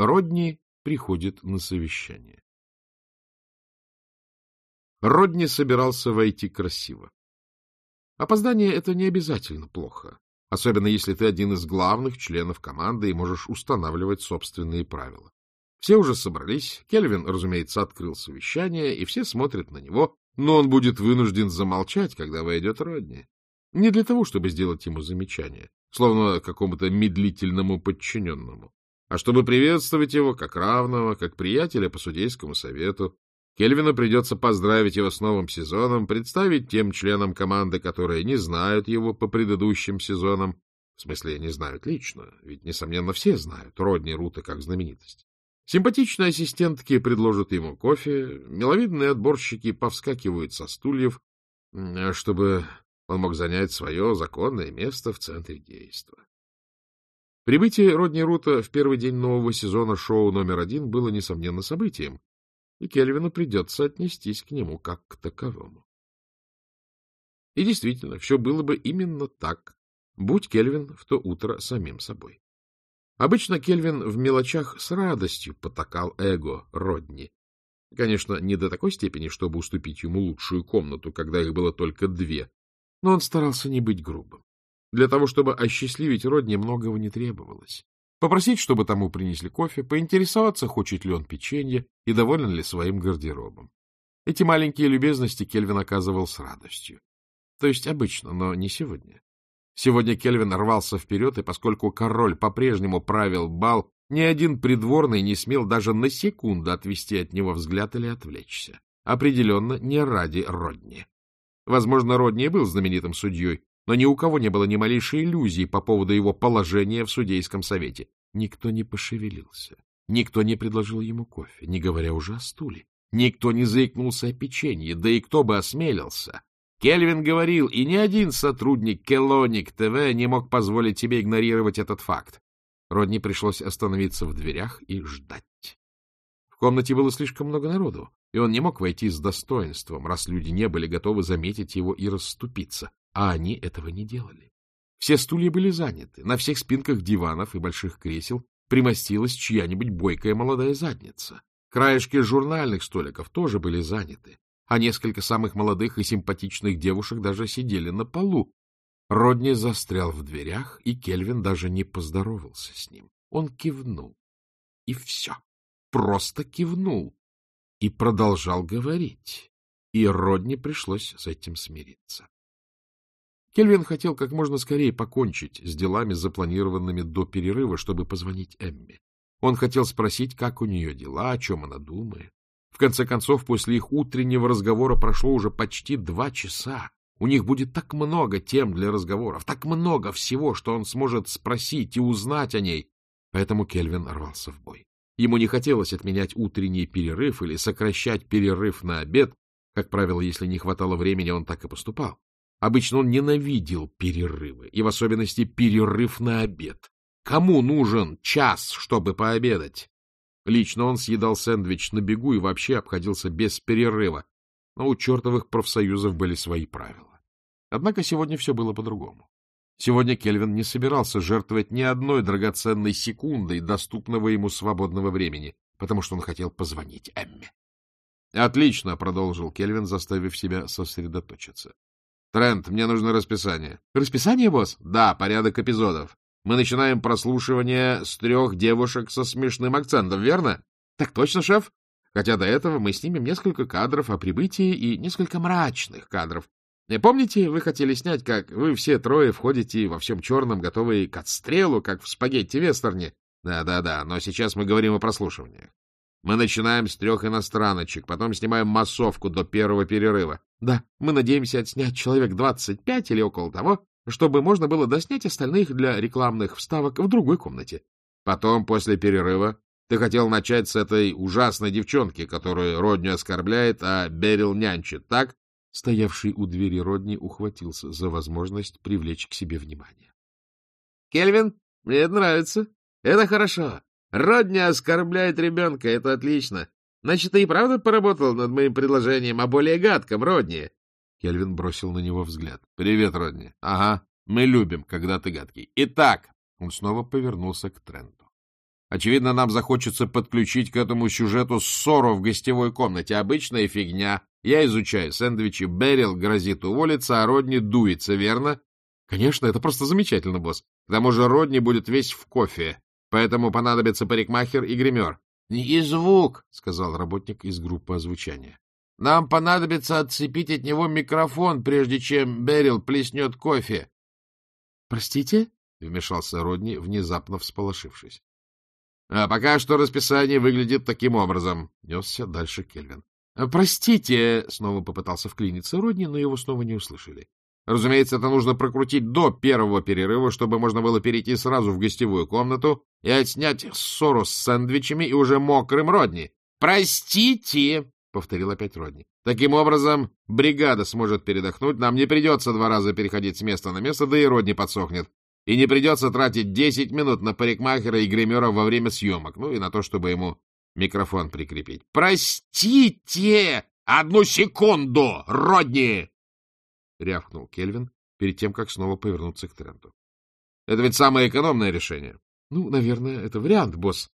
Родни приходит на совещание. Родни собирался войти красиво. Опоздание — это не обязательно плохо, особенно если ты один из главных членов команды и можешь устанавливать собственные правила. Все уже собрались, Кельвин, разумеется, открыл совещание, и все смотрят на него, но он будет вынужден замолчать, когда войдет Родни. Не для того, чтобы сделать ему замечание, словно какому-то медлительному подчиненному, а чтобы приветствовать его как равного, как приятеля по судейскому совету. Кельвину придется поздравить его с новым сезоном, представить тем членам команды, которые не знают его по предыдущим сезонам, в смысле, не знают лично, ведь, несомненно, все знают Родни Рута как знаменитость. Симпатичные ассистентки предложат ему кофе, миловидные отборщики повскакивают со стульев, чтобы он мог занять свое законное место в центре действа. Прибытие Родни Рута в первый день нового сезона шоу номер один было, несомненно, событием, и Кельвину придется отнестись к нему как к таковому. И действительно, все было бы именно так, будь Кельвин в то утро самим собой. Обычно Кельвин в мелочах с радостью потакал эго Родни. Конечно, не до такой степени, чтобы уступить ему лучшую комнату, когда их было только две, но он старался не быть грубым. Для того, чтобы осчастливить Родни, многого не требовалось. Попросить, чтобы тому принесли кофе, поинтересоваться, хочет ли он печенье и доволен ли своим гардеробом. Эти маленькие любезности Кельвин оказывал с радостью. То есть обычно, но не сегодня. Сегодня Кельвин рвался вперед, и поскольку король по-прежнему правил бал, ни один придворный не смел даже на секунду отвести от него взгляд или отвлечься. Определенно, не ради Родни. Возможно, Родни был знаменитым судьей, но ни у кого не было ни малейшей иллюзии по поводу его положения в судейском совете. Никто не пошевелился, никто не предложил ему кофе, не говоря уже о стуле. Никто не заикнулся о печенье, да и кто бы осмелился. Кельвин говорил, и ни один сотрудник Келоник ТВ не мог позволить себе игнорировать этот факт. Родни пришлось остановиться в дверях и ждать. В комнате было слишком много народу, и он не мог войти с достоинством, раз люди не были готовы заметить его и расступиться а они этого не делали. Все стулья были заняты, на всех спинках диванов и больших кресел примостилась чья-нибудь бойкая молодая задница. Краешки журнальных столиков тоже были заняты, а несколько самых молодых и симпатичных девушек даже сидели на полу. Родни застрял в дверях, и Кельвин даже не поздоровался с ним. Он кивнул. И все. Просто кивнул. И продолжал говорить. И Родни пришлось с этим смириться. Кельвин хотел как можно скорее покончить с делами, запланированными до перерыва, чтобы позвонить Эмме. Он хотел спросить, как у нее дела, о чем она думает. В конце концов, после их утреннего разговора прошло уже почти два часа. У них будет так много тем для разговоров, так много всего, что он сможет спросить и узнать о ней. Поэтому Кельвин рвался в бой. Ему не хотелось отменять утренний перерыв или сокращать перерыв на обед. Как правило, если не хватало времени, он так и поступал. Обычно он ненавидел перерывы, и в особенности перерыв на обед. Кому нужен час, чтобы пообедать? Лично он съедал сэндвич на бегу и вообще обходился без перерыва, но у чертовых профсоюзов были свои правила. Однако сегодня все было по-другому. Сегодня Кельвин не собирался жертвовать ни одной драгоценной секундой доступного ему свободного времени, потому что он хотел позвонить Эмме. — Отлично, — продолжил Кельвин, заставив себя сосредоточиться. Трент, мне нужно расписание. Расписание, босс? Да, порядок эпизодов. Мы начинаем прослушивание с трех девушек со смешным акцентом, верно? Так точно, шеф. Хотя до этого мы снимем несколько кадров о прибытии и несколько мрачных кадров. Помните, вы хотели снять, как вы все трое входите во всем черном, готовые к отстрелу, как в спагетти-вестерне? Да-да-да, но сейчас мы говорим о прослушиваниях. Мы начинаем с трех иностраночек, потом снимаем массовку до первого перерыва. Да, мы надеемся отснять человек двадцать пять или около того, чтобы можно было доснять остальных для рекламных вставок в другой комнате. Потом, после перерыва, ты хотел начать с этой ужасной девчонки, которую Родни оскорбляет, а Берил нянчит, так? Стоявший у двери Родни ухватился за возможность привлечь к себе внимание. — Кельвин, мне это нравится. Это хорошо. Родни оскорбляет ребенка, это отлично. Значит, ты и правда поработал над моим предложением о более гадком, Родни? Кельвин бросил на него взгляд. — Привет, Родни. — Ага, мы любим, когда ты гадкий. Итак, он снова повернулся к Тренту. Очевидно, нам захочется подключить к этому сюжету ссору в гостевой комнате. Обычная фигня. Я изучаю сэндвичи, Берил грозит уволиться, а Родни дуется, верно? Конечно, это просто замечательно, босс. К тому же Родни будет весь в кофе, поэтому понадобится парикмахер и гример. — И звук, — сказал работник из группы озвучания. — Нам понадобится отцепить от него микрофон, прежде чем Берил плеснет кофе. — Простите? — вмешался Родни, внезапно всполошившись. — А пока что расписание выглядит таким образом, — несся дальше Кельвин. — Простите, — снова попытался вклиниться Родни, но его снова не услышали. Разумеется, это нужно прокрутить до первого перерыва, чтобы можно было перейти сразу в гостевую комнату и отснять ссору с сэндвичами и уже мокрым Родни. «Простите!» — повторил опять Родни. «Таким образом, бригада сможет передохнуть, нам не придется два раза переходить с места на место, да и Родни подсохнет. И не придется тратить десять минут на парикмахера и гримера во время съемок, ну и на то, чтобы ему микрофон прикрепить. «Простите! Одну секунду, Родни!» — рявкнул Кельвин перед тем, как снова повернуться к Тренту. — Это ведь самое экономное решение. — Ну, наверное, это вариант, босс.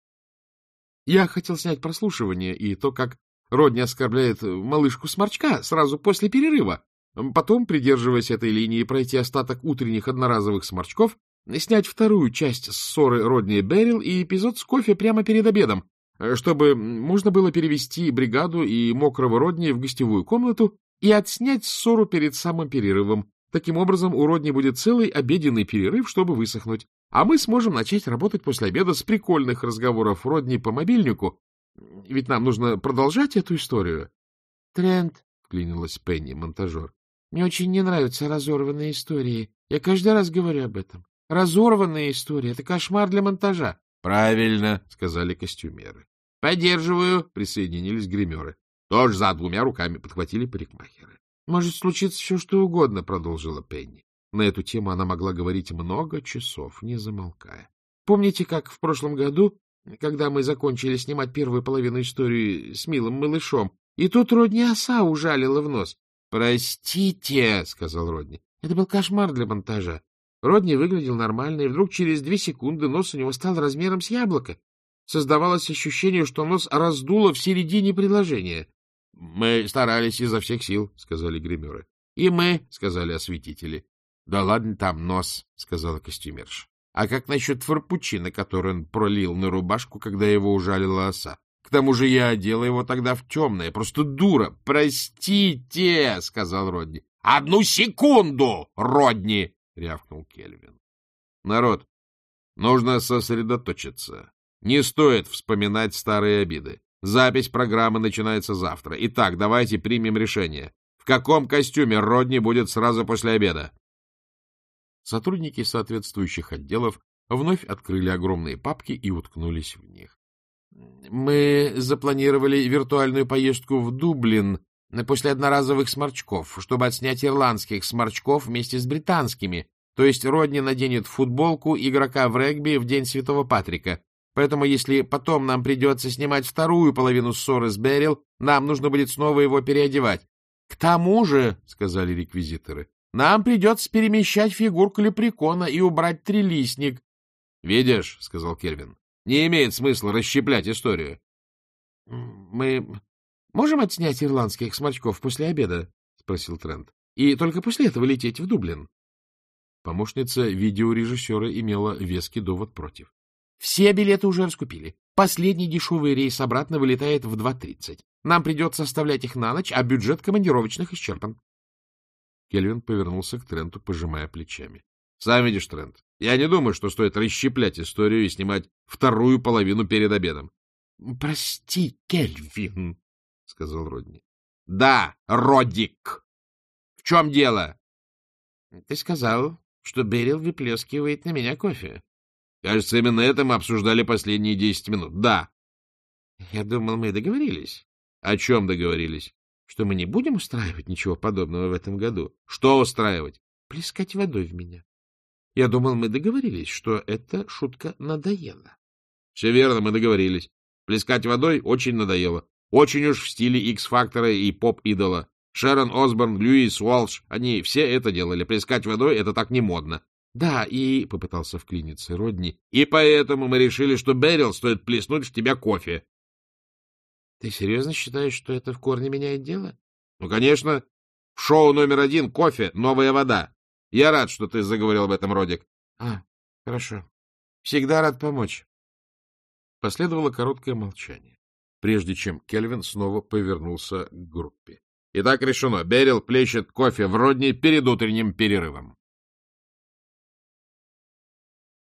Я хотел снять прослушивание и то, как Родни оскорбляет малышку Сморчка сразу после перерыва. Потом, придерживаясь этой линии, пройти остаток утренних одноразовых сморчков, снять вторую часть ссоры Родни и Берил и эпизод с кофе прямо перед обедом, чтобы можно было перевести бригаду и мокрого Родни в гостевую комнату и отснять ссору перед самым перерывом. Таким образом, у Родни будет целый обеденный перерыв, чтобы высохнуть. А мы сможем начать работать после обеда с прикольных разговоров Родни по мобильнику. Ведь нам нужно продолжать эту историю. — Трент, — вклинилась Пенни, монтажер, — мне очень не нравятся разорванные истории. Я каждый раз говорю об этом. Разорванные истории — это кошмар для монтажа. — Правильно, — сказали костюмеры. — Поддерживаю, — присоединились гримеры. Тоже за двумя руками подхватили парикмахеры. — Может случиться все, что угодно, — продолжила Пенни. На эту тему она могла говорить много часов, не замолкая. Помните, как в прошлом году, когда мы закончили снимать первую половину истории с милым малышом, и тут Родни оса ужалила в нос? — Простите, — сказал Родни. Это был кошмар для монтажа. Родни выглядел нормально, и вдруг через две секунды нос у него стал размером с яблоко. Создавалось ощущение, что нос раздуло в середине предложения. — Мы старались изо всех сил, — сказали гримеры. — И мы, — сказали осветители. — Да ладно там нос, — сказала костюмерша. — А как насчет фарпучина, который он пролил на рубашку, когда его ужалила оса? К тому же я одела его тогда в темное, просто дура. — Простите, — сказал Родни. — Одну секунду, Родни! — рявкнул Кельвин. — Народ, нужно сосредоточиться. Не стоит вспоминать старые обиды. Запись программы начинается завтра. Итак, давайте примем решение. В каком костюме Родни будет сразу после обеда? Сотрудники соответствующих отделов вновь открыли огромные папки и уткнулись в них. — Мы запланировали виртуальную поездку в Дублин после одноразовых сморчков, чтобы отснять ирландских сморчков вместе с британскими. То есть Родни наденет футболку игрока в регби в День Святого Патрика. Поэтому, если потом нам придется снимать вторую половину ссоры с Берил, нам нужно будет снова его переодевать. — К тому же, — сказали реквизиторы, — нам придется перемещать фигурку лепрекона и убрать трилистник. — Видишь, — сказал Кельвин, — не имеет смысла расщеплять историю. — Мы можем отснять ирландских сморчков после обеда? — спросил Трент. — И только после этого лететь в Дублин. Помощница видеорежиссера имела веский довод против. Все билеты уже раскупили. Последний дешевый рейс обратно вылетает в 2.30. Нам придется оставлять их на ночь, а бюджет командировочных исчерпан. Кельвин повернулся к Тренту, пожимая плечами. — Сам видишь, Трент, я не думаю, что стоит расщеплять историю и снимать вторую половину перед обедом. — Прости, Кельвин, — сказал Родни. — Да, Родик. В чем дело? — Ты сказал, что Берил выплескивает на меня кофе. Кажется, именно это мы обсуждали последние десять минут. Да. Я думал, мы договорились. О чем договорились? Что мы не будем устраивать ничего подобного в этом году. Что устраивать? Плескать водой в меня. Я думал, мы договорились, что эта шутка надоела. Все верно, мы договорились. Плескать водой очень надоело. Очень уж в стиле X-фактора и поп-идола. Шерон Осборн, Льюис Уолш, они все это делали. Плескать водой — это так не модно. — Да, и... — попытался вклиниться Родни. — И поэтому мы решили, что Берил стоит плеснуть в тебя кофе. — Ты серьезно считаешь, что это в корне меняет дело? — Ну, конечно. В шоу номер один кофе — новая вода. Я рад, что ты заговорил об этом, Родик. — А, хорошо. Всегда рад помочь. Последовало короткое молчание, прежде чем Кельвин снова повернулся к группе. — Итак, решено. Берил плещет кофе в Родни перед утренним перерывом.